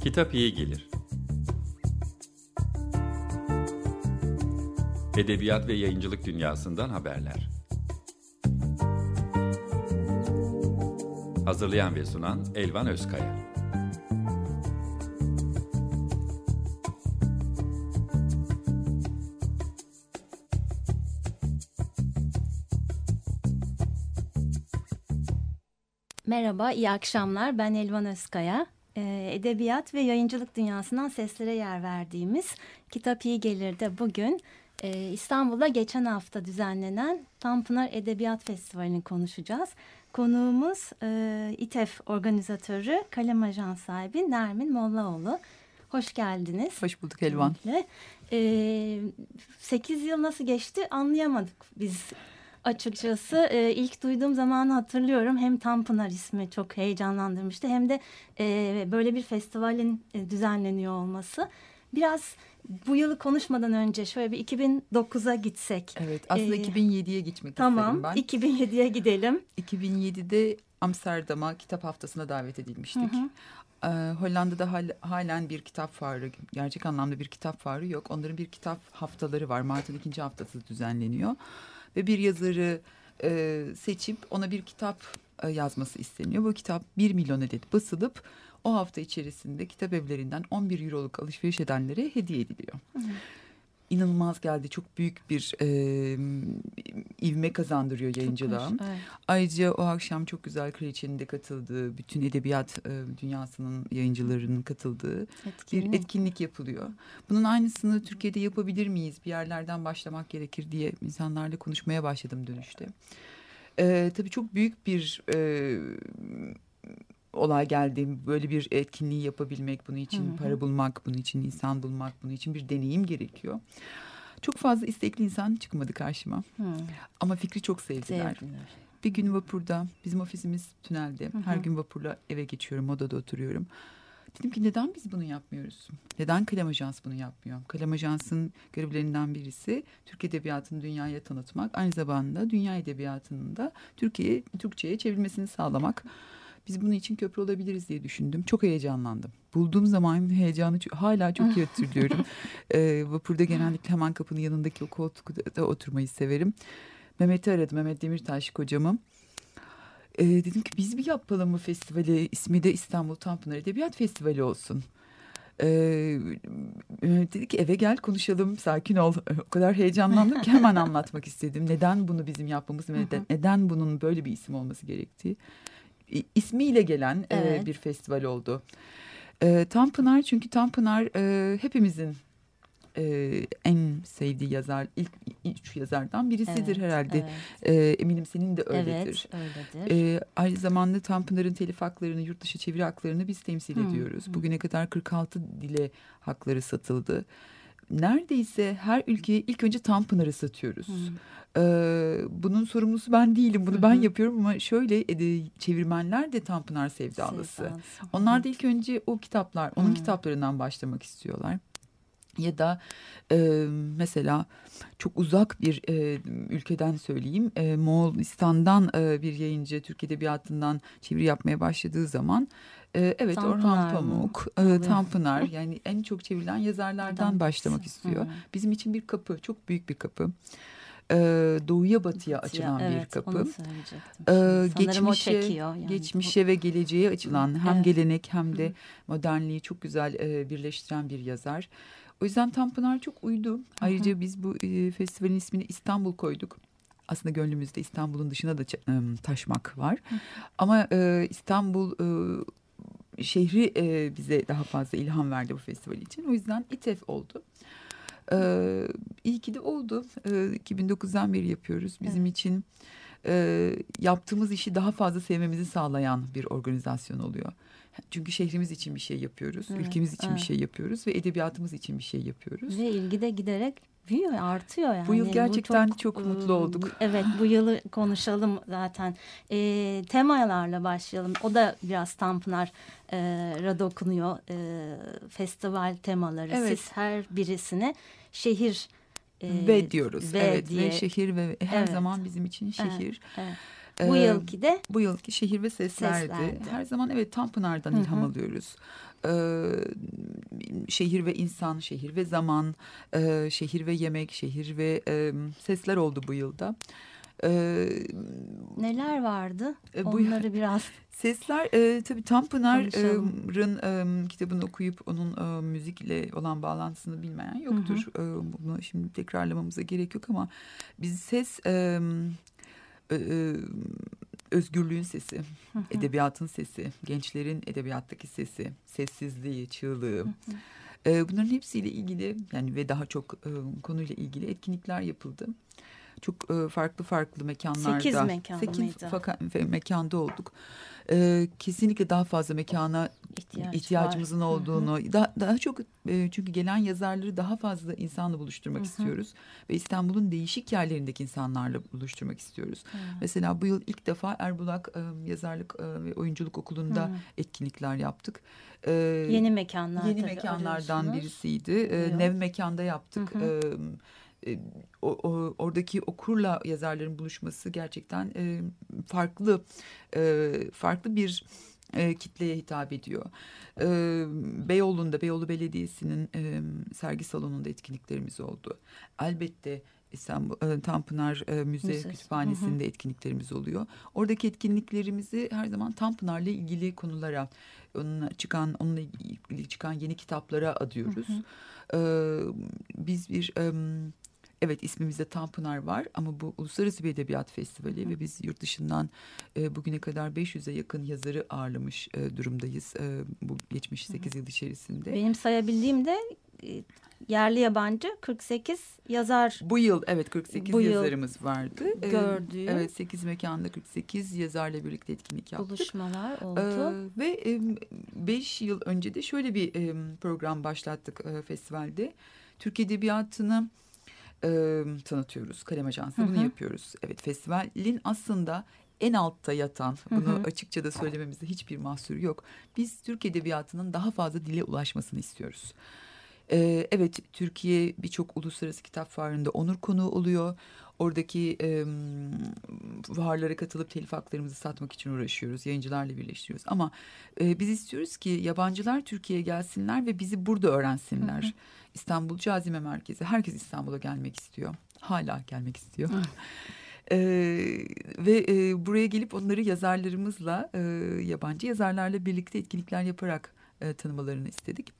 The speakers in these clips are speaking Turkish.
Kitap iyi gelir. Edebiyat ve yayıncılık dünyasından haberler. Hazırlayan ve sunan Elvan Özkaya. Merhaba, iyi akşamlar. Ben Elvan Özkaya. Ee, edebiyat ve yayıncılık dünyasından seslere yer verdiğimiz Kitap İyi Gelir'de bugün e, İstanbul'da geçen hafta düzenlenen Tanpınar Edebiyat Festivali'ni konuşacağız. Konuğumuz e, İTEF organizatörü, kalem ajans sahibi Nermin Mollaoğlu. Hoş geldiniz. Hoş bulduk Elvan. Ee, 8 yıl nasıl geçti anlayamadık biz açıkçası. Ee, ilk duyduğum zamanı hatırlıyorum. Hem Tanpınar ismi çok heyecanlandırmıştı hem de e, böyle bir festivalin e, düzenleniyor olması. Biraz bu yılı konuşmadan önce şöyle bir 2009'a gitsek. Evet aslında ee, 2007'ye gitmek tamam, isterim ben. Tamam 2007'ye gidelim. 2007'de Amsterdam'a kitap haftasına davet edilmiştik. Hı hı. Ee, Hollanda'da hal, halen bir kitap fuarı, gerçek anlamda bir kitap fuarı yok. Onların bir kitap haftaları var. Mart'ın ikinci haftası düzenleniyor. Ve bir yazarı e, seçip ona bir kitap e, yazması isteniyor. Bu kitap bir milyon adet basılıp o hafta içerisinde kitap evlerinden 11 euroluk alışveriş edenlere hediye ediliyor. Hı inanılmaz geldi. Çok büyük bir e, ivme kazandırıyor yayıncılığa. Evet. Ayrıca o akşam çok güzel kraliçenin de katıldığı, bütün edebiyat e, dünyasının yayıncılarının katıldığı etkinlik. bir etkinlik yapılıyor. Bunun aynısını Türkiye'de yapabilir miyiz? Bir yerlerden başlamak gerekir diye insanlarla konuşmaya başladım dönüşte. E, tabii çok büyük bir e, olay geldi. Böyle bir etkinliği yapabilmek, bunun için hı hı. para bulmak, bunun için insan bulmak, bunun için bir deneyim gerekiyor. Çok fazla istekli insan çıkmadı karşıma. Hı. Ama fikri çok sevdiler. sevdiler. Bir gün vapurda, bizim ofisimiz tünelde. Hı hı. Her gün vapurla eve geçiyorum, odada oturuyorum. Dedim ki neden biz bunu yapmıyoruz? Neden Kalem Ajans bunu yapmıyor? Kalem Ajans'ın görevlerinden birisi Türk Edebiyatı'nı dünyaya tanıtmak. Aynı zamanda dünya edebiyatının da Türkiye, Türkçe'ye çevrilmesini sağlamak. Biz bunun için köprü olabiliriz diye düşündüm. Çok heyecanlandım. Bulduğum zaman heyecanı hala çok iyi hatırlıyorum. ee, vapurda genellikle hemen kapının yanındaki o koltukta oturmayı severim. Mehmet'i aradım. Mehmet Demirtaş kocamı. Ee, dedim ki biz bir yapalım mı festivali? İsmi de İstanbul Tanpınar Edebiyat Festivali olsun. Ee, dedi ki eve gel konuşalım sakin ol. O kadar heyecanlandım ki hemen anlatmak istedim. Neden bunu bizim yapmamız, neden, neden bunun böyle bir isim olması gerektiği ismiyle gelen e, evet. e, bir festival oldu. E, Tanpınar çünkü Tanpınar e, hepimizin e, en sevdiği yazar ilk üç yazardan birisidir evet, herhalde. Evet. E, eminim senin de öyledir. Evet, öyledir. E, aynı zamanda Tanpınar'ın telif haklarını, yurt dışı çeviri haklarını biz temsil hmm. ediyoruz. Bugüne kadar 46 dile hakları satıldı. Neredeyse her ülkeye ilk önce Tanpınar'ı satıyoruz. Hmm. Ee, bunun sorumlusu ben değilim. Bunu Hı -hı. ben yapıyorum ama şöyle e, çevirmenler de Tanpınar sevdalısı. Sevdalısı. Onlar da ilk önce o kitaplar, onun Hı -hı. kitaplarından başlamak istiyorlar. Ya da e, mesela çok uzak bir e, ülkeden söyleyeyim e, Moğolistan'dan e, bir yayıncı Türk Edebiyatı'ndan çeviri yapmaya başladığı zaman e, evet Tanpınar Orhan Pamuk, e, Tanpınar yani en çok çevrilen yazarlardan başlamak istiyor. Hı. Bizim için bir kapı çok büyük bir kapı e, doğuya batıya, batıya açılan evet, bir kapı. E, geçmişe, yani. geçmişe ve geleceğe açılan hem evet. gelenek hem de modernliği çok güzel e, birleştiren bir yazar. O yüzden Tanpınar çok uydu. Ayrıca biz bu e, festivalin ismini İstanbul koyduk. Aslında gönlümüzde İstanbul'un dışına da taşmak var. Hı. Ama e, İstanbul e, şehri e, bize daha fazla ilham verdi bu festival için. O yüzden İTEF oldu. Ee, iyi ki de oldu. Ee, 2009'dan beri yapıyoruz. Bizim evet. için e, yaptığımız işi daha fazla sevmemizi sağlayan bir organizasyon oluyor. Çünkü şehrimiz için bir şey yapıyoruz, evet, ülkemiz için evet. bir şey yapıyoruz ve edebiyatımız için bir şey yapıyoruz. Ve ilgi de giderek büyüyor, artıyor yani. Bu yıl gerçekten bu çok, çok mutlu olduk. Evet, bu yılı konuşalım zaten. E, temalarla başlayalım. O da biraz Tanpınar e, dokunuyor. E, festival temaları. Evet. Siz her birisine şehir e, ve diyoruz. Ve evet diye. ve şehir ve her evet. zaman bizim için şehir. Evet. evet. Bu Ee, yılki de bu yılki şehir ve seslerdi. Seslerdi. Her zaman evet Tanpınar'dan Hı hı. ilham alıyoruz. Ee, şehir ve insan, şehir ve zaman, e, şehir ve yemek, şehir ve e, sesler oldu bu yılda. Ee, neler vardı? E, bu- Onları biraz Sesler e, tabii Tanpınar'ın e, kitabını okuyup onun e, müzikle olan bağlantısını bilmeyen yoktur. E, bunu şimdi tekrarlamamıza gerek yok ama biz ses e, e, özgürlüğün sesi, edebiyatın sesi, gençlerin edebiyattaki sesi, sessizliği, çığlığı. E, bunların hepsiyle ilgili yani ve daha çok e, konuyla ilgili etkinlikler yapıldı. Çok e, farklı farklı mekanlarda. Sekiz mekanda Sekiz mıydı? faka- mekanda olduk. E, kesinlikle daha fazla mekana ihtiyaç ihtiyacımızın var. Olduğunu, daha, daha çok e, çünkü gelen yazarları daha fazla insanla buluşturmak Hı hı. istiyoruz ve İstanbul'un değişik yerlerindeki insanlarla buluşturmak istiyoruz. Mesela bu yıl ilk defa Erbulak e, Yazarlık e, ve Oyunculuk Okulunda Hı. etkinlikler yaptık. E, Yeni mekanlar Yeni mekanlardan arıyorsunuz. birisiydi. E. Nev mekanda yaptık. Hı hı. E, e, o, o- oradaki okurla yazarların buluşması gerçekten e, farklı e, farklı bir e, kitleye hitap ediyor. E, Beyoğlu'nda Beyoğlu Belediyesi'nin e, sergi salonunda etkinliklerimiz oldu. Elbette İstanbul e, Tanpınar e, Müze Müzesi. Kütüphanesi'nde etkinliklerimiz oluyor. Oradaki etkinliklerimizi her zaman Tanpınar'la ilgili konulara, onunla çıkan onunla ilgili çıkan yeni kitaplara adıyoruz. Ee, biz bir em, evet ismimizde Tanpınar var ama bu uluslararası bir edebiyat festivali ve biz yurt dışından e, bugüne kadar 500'e yakın yazarı ağırlamış e, durumdayız e, bu geçmiş 8 yıl içerisinde. Benim sayabildiğim de e, yerli yabancı 48 yazar Bu yıl evet 48 Bu yıl yazarımız vardı. Ee, gördüğü- Evet 8 mekanda 48 yazarla birlikte etkinlik yaptık. buluşmalar oldu. Ee, ve 5 yıl önce de şöyle bir program başlattık e, festivalde. Türk Edebiyatı'nı e, tanıtıyoruz. Kalem Ajansı Hı bunu hı. yapıyoruz. Evet festivalin aslında en altta yatan, Hı bunu hı. açıkça da söylememizde hiçbir mahsur yok. Biz Türk Edebiyatı'nın daha fazla dile ulaşmasını istiyoruz. Ee, evet Türkiye birçok uluslararası kitap fuarında onur konuğu oluyor. Oradaki e, fuarlara katılıp telif haklarımızı satmak için uğraşıyoruz. Yayıncılarla birleştiriyoruz. Ama e, biz istiyoruz ki yabancılar Türkiye'ye gelsinler ve bizi burada öğrensinler. Hı hı. İstanbul Cazime Merkezi. Herkes İstanbul'a gelmek istiyor. Hala gelmek istiyor. Ee, ve e, buraya gelip onları yazarlarımızla, e, yabancı yazarlarla birlikte etkinlikler yaparak e, tanımalarını istedik.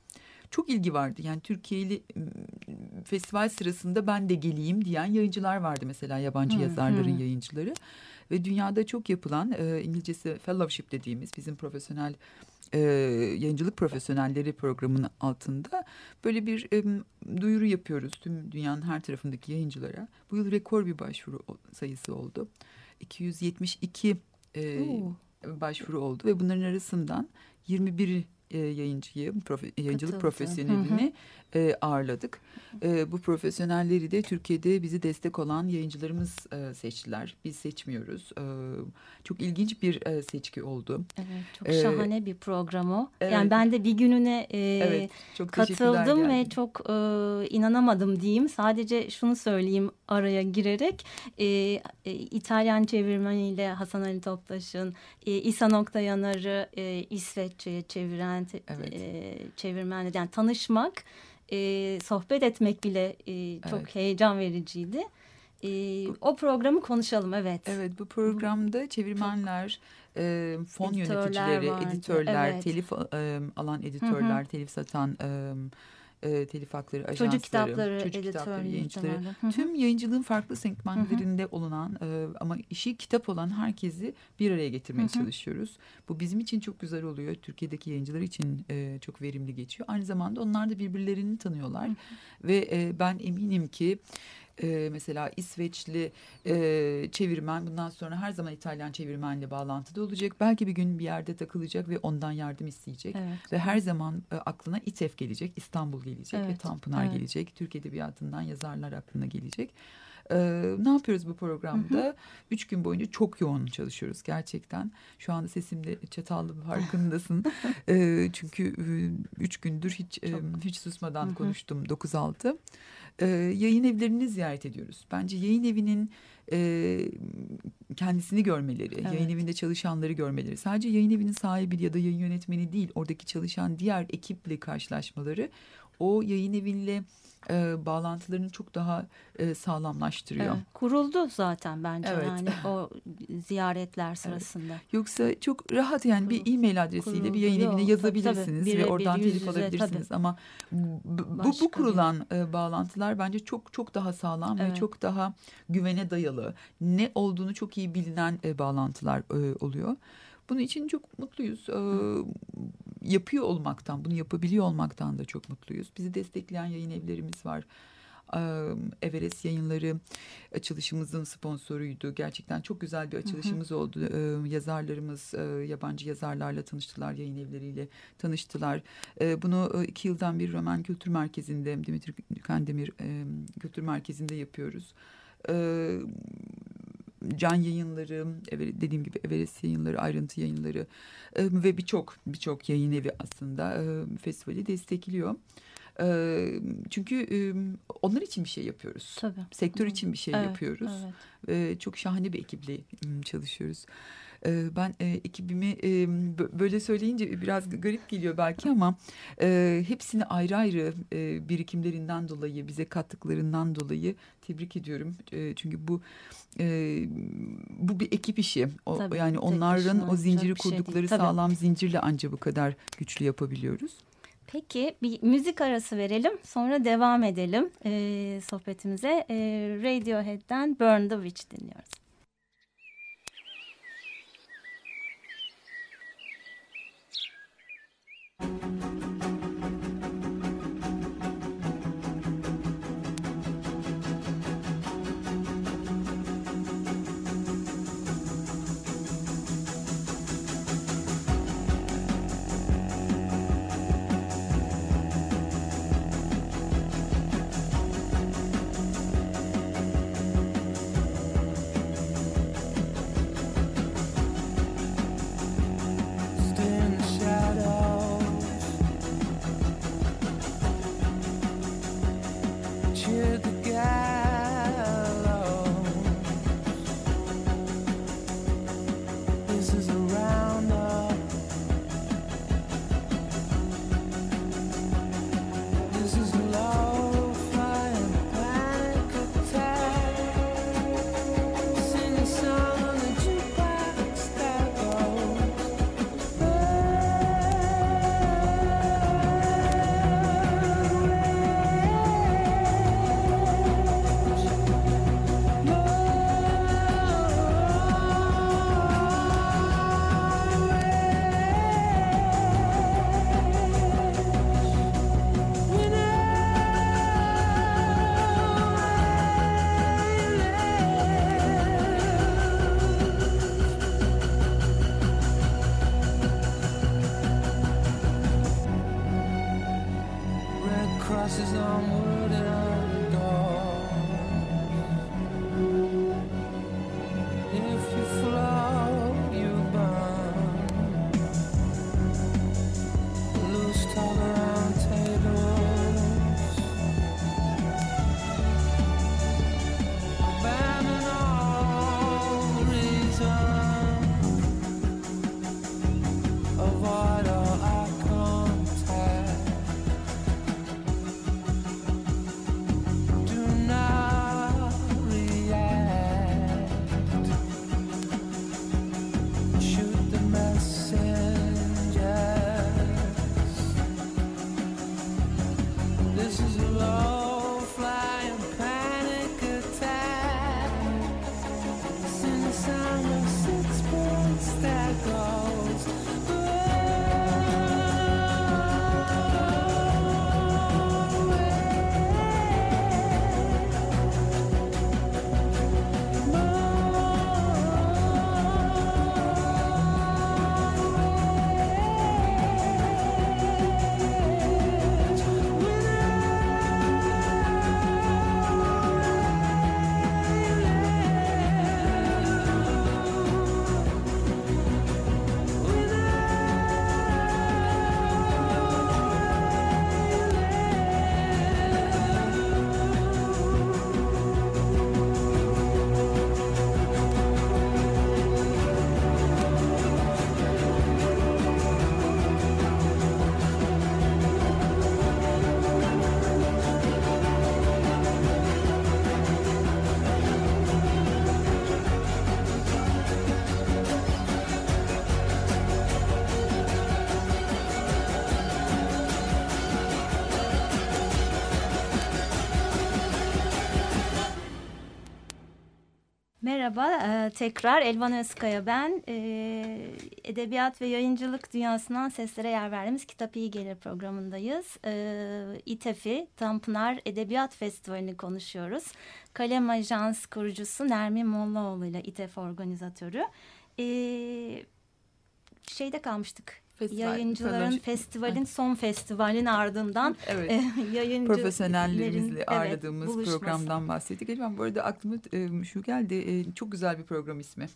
Çok ilgi vardı. Yani Türkiye'li festival sırasında ben de geleyim diyen yayıncılar vardı mesela yabancı Hı, yazarların hı. yayıncıları. Ve dünyada çok yapılan e, İngilizcesi fellowship dediğimiz bizim profesyonel e, yayıncılık profesyonelleri programının altında böyle bir e, duyuru yapıyoruz tüm dünyanın her tarafındaki yayıncılara. Bu yıl rekor bir başvuru sayısı oldu. 272 e, Oo. başvuru oldu ve bunların arasından 21 e, yayıncıyı, profe, yayıncılık Katıldı. profesyonelini e, ağırladık. E, bu profesyonelleri de Türkiye'de bizi destek olan yayıncılarımız e, seçtiler. Biz seçmiyoruz. E, çok ilginç bir e, seçki oldu. Evet, çok Ee, şahane bir program o. evet. Yani ben de bir gününe e, evet, çok katıldım ve geldin. çok e, inanamadım diyeyim. Sadece şunu söyleyeyim araya girerek. E, e, İtalyan çevirmeniyle Hasan Ali Toptaş'ın, e, İsa Noktayanar'ı e, İsveççe'ye çeviren te- Evet. e, çevirmenle yani tanışmak, e, sohbet etmek bile e, çok Evet. heyecan vericiydi. E, o programı konuşalım evet. Evet bu programda çevirmenler, e, fon Editörler yöneticileri, vardı, editörler, evet. telif e, alan editörler, telif satan e, e, telif hakları ajansları, Çocuk kitapları çocuk kitapları yayıncıları. Hı hı. Tüm yayıncılığın farklı segmentlerinde olunan e, ama işi kitap olan herkesi bir araya getirmeye Hı hı. çalışıyoruz. Bu bizim için çok güzel oluyor. Türkiye'deki yayıncılar için e, çok verimli geçiyor. Aynı zamanda onlar da birbirlerini tanıyorlar. Hı Ve e, ben eminim ki e, mesela İsveçli e, çevirmen bundan sonra her zaman İtalyan çevirmenle bağlantıda olacak. Belki bir gün bir yerde takılacak ve ondan yardım isteyecek. Evet. Ve her zaman e, aklına İTEF gelecek, İstanbul gelecek ve Evet, Tanpınar evet. gelecek. Türk Edebiyatı'ndan yazarlar aklına gelecek. Ee, ne yapıyoruz bu programda? Hı hı. Üç gün boyunca çok yoğun çalışıyoruz gerçekten. Şu anda sesimde çatallı farkındasın. ee, çünkü e, üç gündür hiç çok. hiç susmadan hı hı. konuştum 9-6. Ee, yayın evlerini ziyaret ediyoruz. Bence yayın evinin e, kendisini görmeleri, evet. yayın evinde çalışanları görmeleri, sadece yayın evinin sahibi ya da yayın yönetmeni değil, oradaki çalışan diğer ekiple karşılaşmaları o yayın eviyle e, bağlantılarını çok daha e, sağlamlaştırıyor. Evet, kuruldu zaten bence evet. yani o ziyaretler sırasında. Evet. Yoksa çok rahat yani Kurul, bir e-mail adresiyle kuruldu. bir yayın evine yazabilirsiniz tabii, ve oradan bir, telif alabilirsiniz tabii. ama bu, bu kurulan. E, bağlantılar bence çok çok daha sağlam evet. ve çok daha güvene dayalı. Ne olduğunu çok iyi bilinen e, bağlantılar e, oluyor. Bunun için çok mutluyuz. Ee, yapıyor olmaktan, bunu yapabiliyor olmaktan da çok mutluyuz. Bizi destekleyen yayın evlerimiz var. Ee, Everest yayınları açılışımızın sponsoruydu. Gerçekten çok güzel bir açılışımız hı hı. oldu. Ee, yazarlarımız e, yabancı yazarlarla tanıştılar, yayın evleriyle tanıştılar. Ee, bunu e, iki yıldan bir Roman Kültür Merkezi'nde, Dimitri Kandemir e, Kültür Merkezi'nde yapıyoruz. Can yayınları, dediğim gibi Everest yayınları, ayrıntı yayınları ve birçok birçok yayın evi aslında festivali destekliyor. Çünkü onlar için bir şey yapıyoruz. Tabii. Sektör için bir şey evet, yapıyoruz. Evet. Çok şahane bir ekiple çalışıyoruz. Ben ekibimi böyle söyleyince biraz garip geliyor belki ama hepsini ayrı ayrı birikimlerinden dolayı, bize kattıklarından dolayı tebrik ediyorum. Çünkü bu bu bir ekip işi. O, Tabii, yani onların o zinciri şey kurdukları şey sağlam zincirle anca bu kadar güçlü yapabiliyoruz. Peki bir müzik arası verelim sonra devam edelim e, sohbetimize. E, Radiohead'den Burn the Witch dinliyoruz. Merhaba, e, tekrar Elvan Özkaya ben. E, edebiyat ve yayıncılık dünyasından seslere yer verdiğimiz Kitap İyi Gelir programındayız. E, İTEF'i, Tanpınar Edebiyat Festivali'ni konuşuyoruz. Kalem Ajans kurucusu Nermin Mollaoğlu ile İTEF organizatörü. E, şeyde kalmıştık Festival, Yayıncıların festivalin son festivalin ardından evet. e, yayıncı profesyonellerimizle ağırladığımız evet, programdan bahsettik. Ben bu arada aklıma e, şu geldi. E, çok güzel bir program ismi.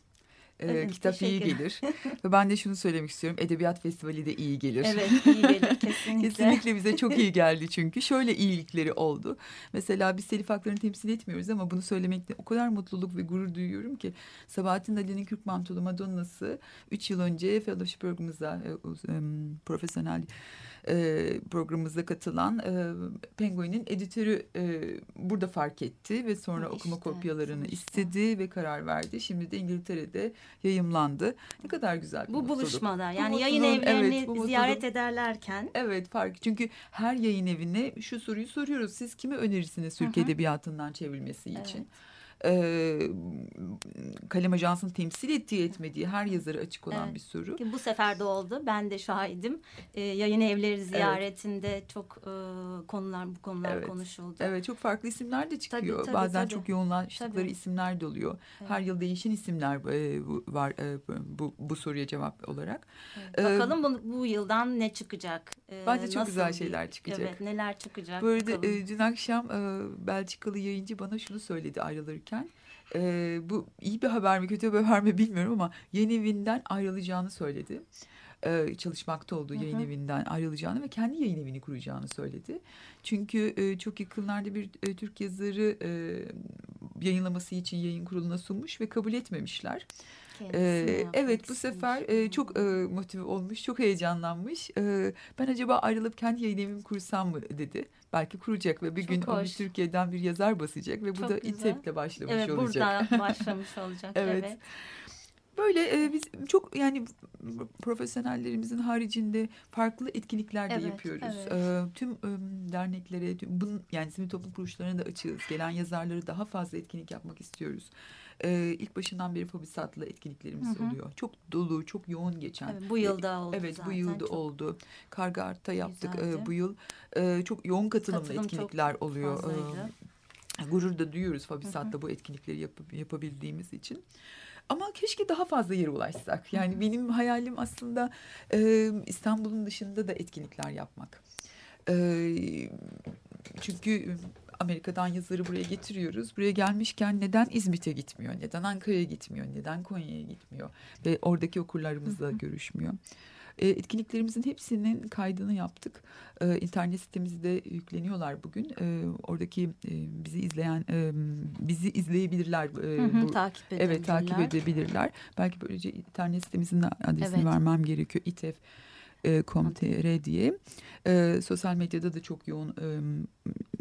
Evet, kitap iyi gelir. Ve ben de şunu söylemek istiyorum. Edebiyat Festivali de iyi gelir. Evet iyi gelir kesinlikle. kesinlikle bize çok iyi geldi çünkü. Şöyle iyilikleri oldu. Mesela biz telif haklarını temsil etmiyoruz ama bunu söylemekte o kadar mutluluk ve gurur duyuyorum ki. Sabahattin Ali'nin Kürk Mantolu Madonna'sı üç yıl önce fellowship programımıza e, profesyonel e, programımıza katılan e, Penguin'in editörü e, burada fark etti ve sonra işte, okuma kopyalarını işte. istedi ve karar verdi. Şimdi de İngiltere'de yayımlandı. Ne kadar güzel bir Bu mutluluk. buluşmada yani bu yayın evlerini evet, ziyaret ederlerken. Evet fark çünkü her yayın evine şu soruyu soruyoruz. Siz kimi önerirsiniz Türk Edebiyatı'ndan çevrilmesi için? Evet e, kalem ajansının temsil ettiği etmediği her yazarı açık olan evet. bir soru. Bu sefer de oldu. Ben de şahidim. E, yayın evleri ziyaretinde evet. çok e, konular bu konular evet. konuşuldu. Evet çok farklı isimler de çıkıyor. Tabii, tabii, Bazen tabii. çok yoğunlaştıkları tabii. isimler de oluyor. Evet. Her yıl değişen isimler e, var e, bu, bu soruya cevap olarak. Evet. Bakalım bu, bu yıldan ne çıkacak? E, Bence çok güzel şeyler çıkacak. Evet neler çıkacak? Arada e, dün akşam e, Belçikalı yayıncı bana şunu söyledi ayrılırken verirken e, bu iyi bir haber mi kötü bir haber mi bilmiyorum ama yeni evinden ayrılacağını söyledi. E, çalışmakta olduğu yayın hı hı. evinden ayrılacağını ve kendi yayın evini kuracağını söyledi. Çünkü e, çok yakınlarda bir e, Türk yazarı e, yayınlaması için yayın kuruluna sunmuş ve kabul etmemişler. Ee, evet bu sefer e, çok e, motive olmuş, çok heyecanlanmış. E, ben acaba ayrılıp kendi yayın evimi kursam mı dedi. Belki kuracak ve bir çok gün hoş. onu Türkiye'den bir yazar basacak ve bu çok da İTEP'le başlamış evet, olacak. Evet burada başlamış olacak. evet. evet. Böyle e, biz çok yani profesyonellerimizin haricinde farklı etkinlikler de evet, yapıyoruz. Evet. E, tüm e, derneklere, tüm, bunun, yani sivil toplum kuruluşlarına da açığız. Gelen yazarları daha fazla etkinlik yapmak istiyoruz. E, ilk başından beri Fobisat'la etkinliklerimiz hı hı. oluyor. Çok dolu, çok yoğun geçen. Evet, bu yılda oldu Evet, zaten. bu yılda çok oldu. Karga Art'ta yaptık e, bu yıl. E, çok yoğun katılımlı Katılım etkinlikler oluyor. E, gurur da duyuyoruz Fobisat'ta bu etkinlikleri yap, yapabildiğimiz için. Ama keşke daha fazla yere ulaşsak. Yani benim hayalim aslında e, İstanbul'un dışında da etkinlikler yapmak. E, çünkü Amerika'dan yazarı buraya getiriyoruz. Buraya gelmişken neden İzmit'e gitmiyor? Neden Ankara'ya gitmiyor? Neden Konya'ya gitmiyor? Ve oradaki okurlarımızla görüşmüyor. E, etkinliklerimizin hepsinin kaydını yaptık. E, internet sitemizde yükleniyorlar bugün. E, oradaki e, bizi izleyen, e, bizi izleyebilirler. E, hı hı, bu, takip edebilirler. Evet takip edebilirler. Belki böylece internet sitemizin adresini evet. vermem gerekiyor. İTEF e, com.tr diye. E, sosyal medyada da çok yoğun e,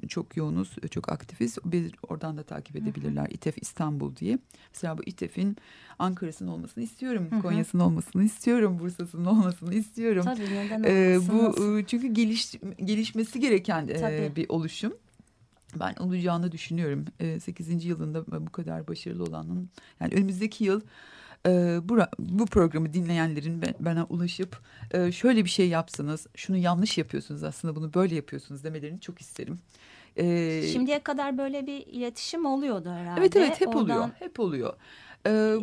çok yoğunuz, çok aktifiz. Bir oradan da takip edebilirler. İTEF İstanbul diye. Mesela bu İTEF'in Ankara'sının olmasını istiyorum. Konya'sının olmasını istiyorum. Bursa'sının olmasını istiyorum. Tabii neden ee, Bu çünkü geliş, gelişmesi gereken e, bir oluşum. Ben olacağını düşünüyorum. E, 8. yılında bu kadar başarılı olanın yani önümüzdeki yıl e, bu, bu programı dinleyenlerin bana ulaşıp e, şöyle bir şey yapsanız şunu yanlış yapıyorsunuz aslında bunu böyle yapıyorsunuz demelerini çok isterim. Ee, Şimdiye kadar böyle bir iletişim oluyordu herhalde. Evet evet hep Oradan... oluyor hep oluyor. Ee,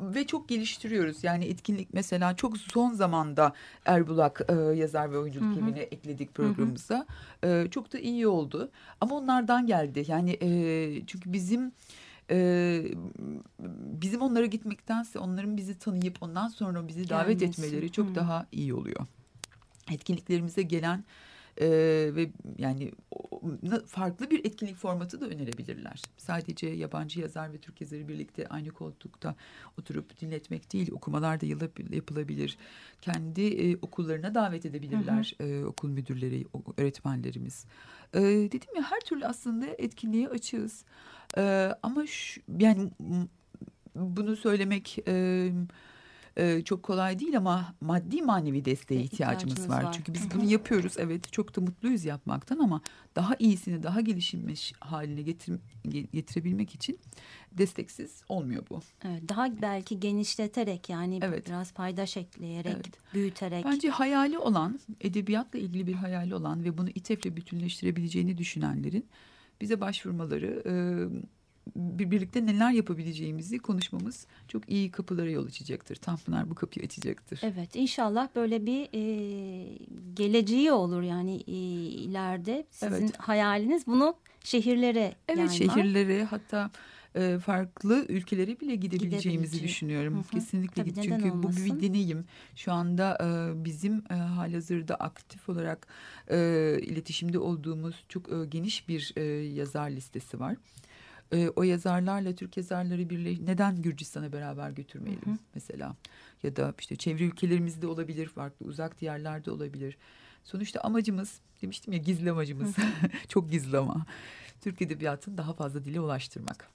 ve çok geliştiriyoruz. Yani etkinlik mesela çok son zamanda Erbulak e, yazar ve oyunculuk evine ekledik programımıza. E, çok da iyi oldu. Ama onlardan geldi. Yani e, çünkü bizim e, bizim onlara gitmektense onların bizi tanıyıp ondan sonra bizi davet Gelmesi. etmeleri çok Hı. daha iyi oluyor. Etkinliklerimize gelen e, ve yani farklı bir etkinlik formatı da önerebilirler. Sadece yabancı yazar ve Türk yazarı birlikte aynı koltukta oturup dinletmek değil, okumalar da yapılabilir. Kendi e, okullarına davet edebilirler hı hı. E, okul müdürleri, öğretmenlerimiz. E, dedim ya her türlü aslında etkinliğe açığız. E, ama şu, yani bunu söylemek... E, e, çok kolay değil ama maddi manevi desteğe ihtiyacımız ihtiyacımız var. var. Çünkü biz bunu yapıyoruz evet çok da mutluyuz yapmaktan ama daha iyisini daha gelişmiş haline getir, getirebilmek için desteksiz olmuyor bu. Evet, daha belki genişleterek yani Evet. biraz paydaş ekleyerek, Evet. büyüterek. Bence hayali olan, edebiyatla ilgili bir hayali olan ve bunu İTEF'le bütünleştirebileceğini düşünenlerin bize başvurmaları, e, birlikte neler yapabileceğimizi konuşmamız çok iyi kapılara yol açacaktır. Tanpınar bu kapıyı açacaktır. Evet inşallah böyle bir e, geleceği olur yani e, ileride sizin Evet. hayaliniz bunu şehirlere Evet yaymak. şehirlere hatta e, farklı ülkelere bile gidebileceğimizi Gidebileceği. düşünüyorum. Hı hı. Kesinlikle Tabii, git çünkü bu bir olmasın? deneyim. Şu anda e, bizim e, halihazırda aktif olarak e, iletişimde olduğumuz çok e, geniş bir e, yazar listesi var. E, o yazarlarla Türk yazarları birleş neden Gürcistan'a beraber götürmeyelim Hı hı. mesela ya da işte çevre ülkelerimizde olabilir farklı uzak diyarlarda olabilir. Sonuçta amacımız demiştim ya gizli amacımız çok gizli ama Türk edebiyatını daha fazla dile ulaştırmak.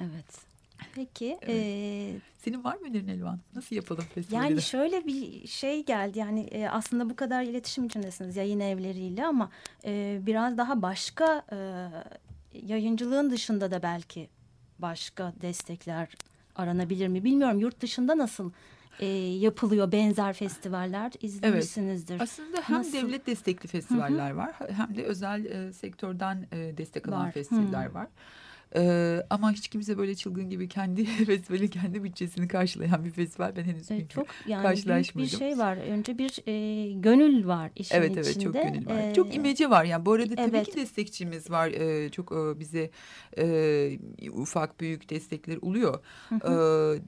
Evet. Peki Evet. e, Senin var mı önerin Elvan? Nasıl yapalım festivali? yani şöyle bir şey geldi yani e, aslında bu kadar iletişim içindesiniz yayın evleriyle ama e, biraz daha başka e, yayıncılığın dışında da belki başka destekler aranabilir mi bilmiyorum yurt dışında nasıl e, yapılıyor benzer festivaller izlemişsinizdir. Aslında hem Nasıl? devlet destekli festivaller var hem de özel e, sektörden e, destek alan Var. festivaller Hı. var. E, ama hiç kimse böyle çılgın gibi kendi festivali kendi bütçesini karşılayan bir festival ben henüz Evet, çok yani büyük bir karşılaşmadım. şey var. Önce bir e, gönül var işin Evet içinde. evet çok gönül var. E, çok imece var yani bu arada tabii evet. ki destekçimiz var. Ee, çok e, bize e, ufak büyük destekler oluyor. Ee,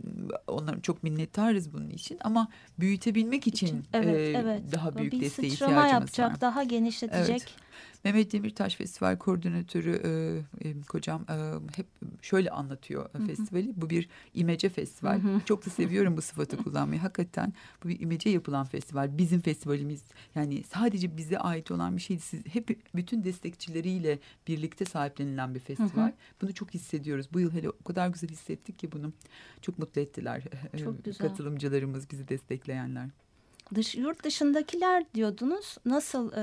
onların çok minnettarız bunun için ama büyütebilmek için, Evet, e, evet. daha büyük bir desteğe ihtiyacımız yapacak, var. daha genişletecek. Evet. Mehmet Demirtaş Festival Koordinatörü e, e, kocam e, hep şöyle anlatıyor e, festivali. Bu bir imece festival. Çok da seviyorum bu sıfatı kullanmayı. Hakikaten bu bir imece yapılan festival. Bizim festivalimiz yani sadece bize ait olan bir şey. Siz hep bütün destekçileriyle birlikte sahiplenilen bir festival. Bunu çok hissediyoruz. Bu yıl hele o kadar güzel hissettik ki bunu. Çok mutlu ettiler Çok güzel. katılımcılarımız, bizi destekleyenler. Dış, yurt dışındakiler diyordunuz. Nasıl e,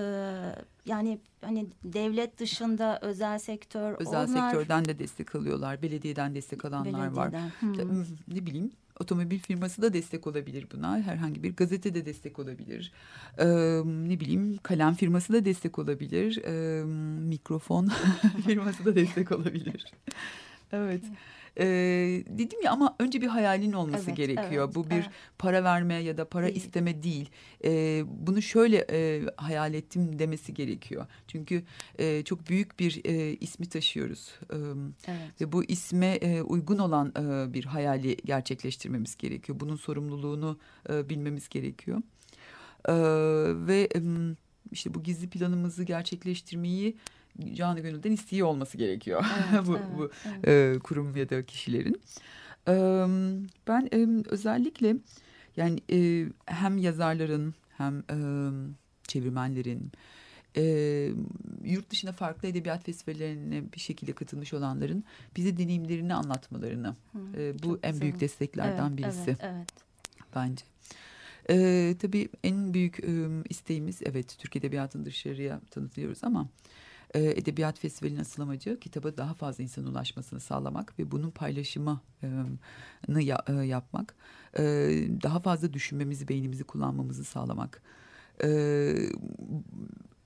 yani hani devlet dışında özel sektör Özel onlar sektörden de destek alıyorlar. Belediyeden destek alanlar var. belediyeden. Hı. ne bileyim otomobil firması da destek olabilir buna. Herhangi bir gazete de destek olabilir. Ee, ne bileyim kalem firması da destek olabilir. Ee, mikrofon firması da destek olabilir. Evet. Ee, dedim ya ama önce bir hayalin olması Evet, gerekiyor. evet, Bu bir evet. para verme ya da para Değil. isteme değil. Ee, bunu şöyle e, hayal ettim demesi gerekiyor. Çünkü e, çok büyük bir e, ismi taşıyoruz. Ee, Evet. ve bu isme e, uygun olan e, bir hayali gerçekleştirmemiz gerekiyor. Bunun sorumluluğunu e, bilmemiz gerekiyor. E, ve em, işte bu gizli planımızı gerçekleştirmeyi canı gönülden istiyor olması gerekiyor. Evet, bu, evet, bu evet. e, kurum ya da kişilerin. E, ben e, özellikle yani e, hem yazarların hem e, çevirmenlerin e, yurt dışında farklı edebiyat festivallerine bir şekilde katılmış olanların bize deneyimlerini anlatmalarını Hı, e, bu en güzel. büyük desteklerden Evet, birisi Evet, evet. bence. E, tabii en büyük e, isteğimiz evet Türk Edebiyatı'nı dışarıya tanıtıyoruz ama e, Edebiyat Festivali'nin asıl amacı kitaba daha fazla insan ulaşmasını sağlamak ve bunun paylaşımını ya, e, yapmak. E, daha fazla düşünmemizi, beynimizi kullanmamızı sağlamak. E,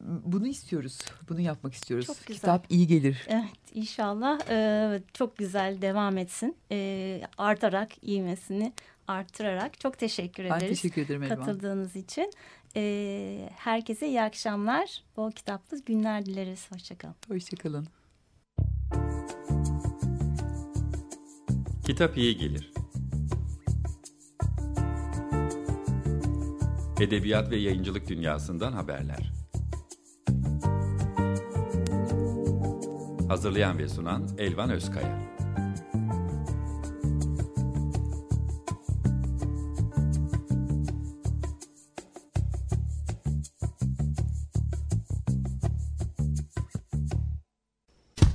bunu istiyoruz. Bunu yapmak istiyoruz. Çok güzel. Kitap iyi gelir. Evet inşallah e, çok güzel devam etsin. E, artarak ivmesini arttırarak çok teşekkür Ben ederiz. teşekkür ederim Elvan. katıldığınız için. E, herkese iyi akşamlar. Bol kitaplı günler dileriz. Hoşçakalın. Hoşçakalın. Kitap iyi gelir. Edebiyat ve yayıncılık dünyasından haberler. Hazırlayan ve sunan Elvan Özkaya.